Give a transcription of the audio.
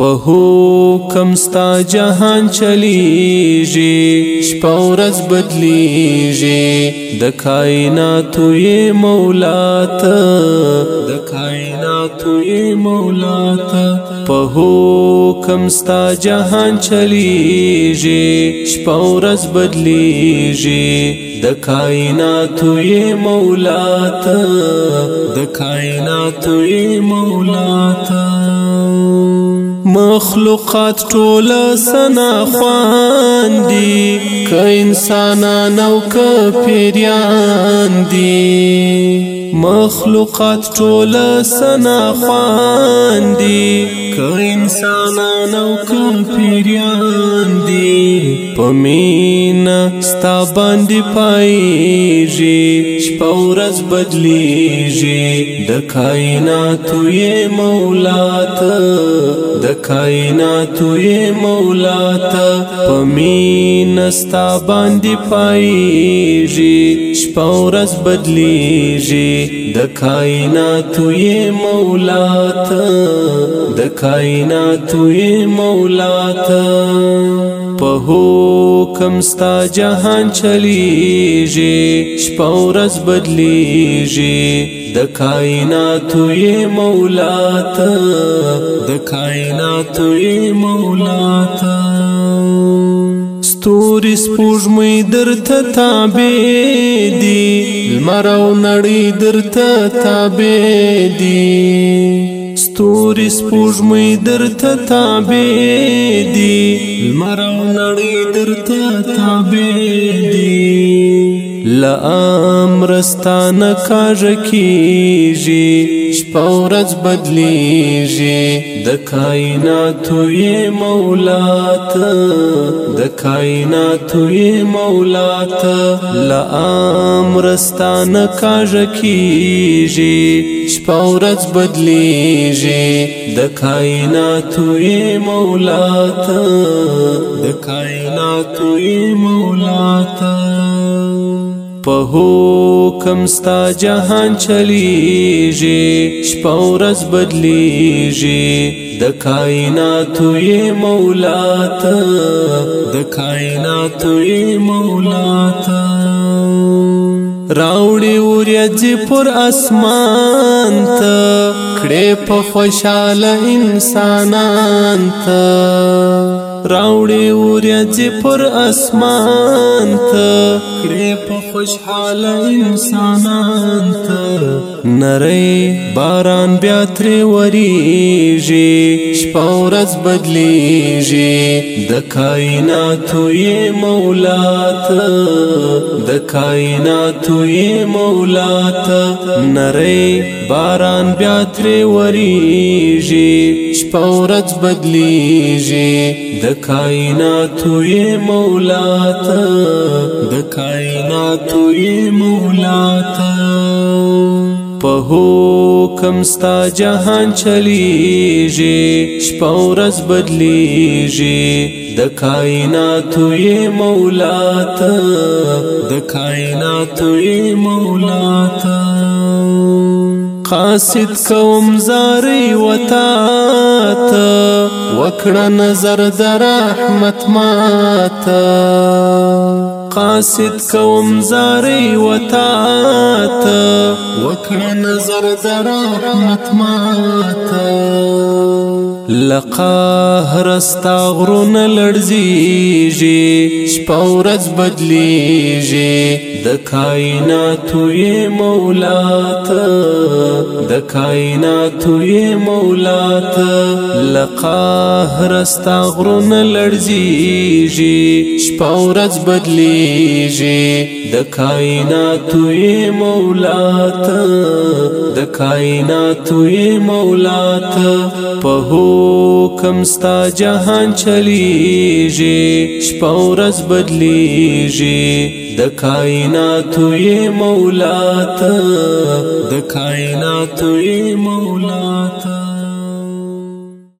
په حکم ستا جهان چلیږي شپورز بدلیږي د کائنات یې مولا ته د کائنات یې مولا ته په حکم ستا جهان چلیږي شپورز بدلیږي د کائنات یې مولا ته د کائنات یې مولا ته مخلوقات ټول سنا خواندي ک انسانان او ک پیریان دي مخلوقات ټول سنا خواندي ک انسانان او ک پیریان دي پمینه ستا باندې پایږي پورز بدلیږي د کائنات یې مولا ته د کائنات یې مولا ته پمین ستا باندې پایږي شپورز بدلیږي د کائنات یې مولا ته د کائنات یې مولا ته حکم ستا جهان چلیږي شپه ورځ بدلیږي د کائناتو یې مولا ته د کائناتو یې مولا ته ستوري سپوږمۍ درته تابع دي لمر او نړۍ درته تابع دي ستوري سپوږمۍ درته تابع دي مرو نړۍ درته تابع دي لام ورستانه کاژ کیږي شپورز بدلیږي د کائنات یې مولا ته د کائنات یې مولا ته لامرستانه کاژ کیږي شپورز بدلیږي د کائنات یې مولا ته د کائنات یې مولا ته په حکم ستا جهان چلیږي شپه ورځ بدلیږي د کائنات یې مولا ته د کائنات یې مولا ته راوړي ورځ پر اسمان ته کړې په خوشاله انسانان ته راوړې ورځې پر اسمان ته کړې په خوشحاله انسانان ته نری باران بیا ترې وریږي شپه ورځ بدلیږي د کائناتو یې مولا ته د کائناتو یې مولا ته نری باران بیا ترې وریږي شپه ورځ بدلیږي د کائناتو یې مولا ته د کائناتو یې مولا ته په حکم ستا جهان چلیږي شپه ورځ بدلیږي د کائنات یې مولا ته د کائنات یې مولا ته قاصد کوم زاري وتا ته وکړه نظر در رحمت ماته مقاصد کوم زاری وتا تا وکړه نظر در رحمت ماته لقهر استا غرون لړزيږي شپورز بدليږي د کائنات یې مولا ته د کائنات یې مولا ته لقهر استا غرونه لړزيږي شپورز بدليږي د کائنات یې مولا ته د کائنات یې مولا ته په حکم ستا جهان چلیږي شپورز بدليږي د کائنات یې مولا ته د کائنات توی مولا تا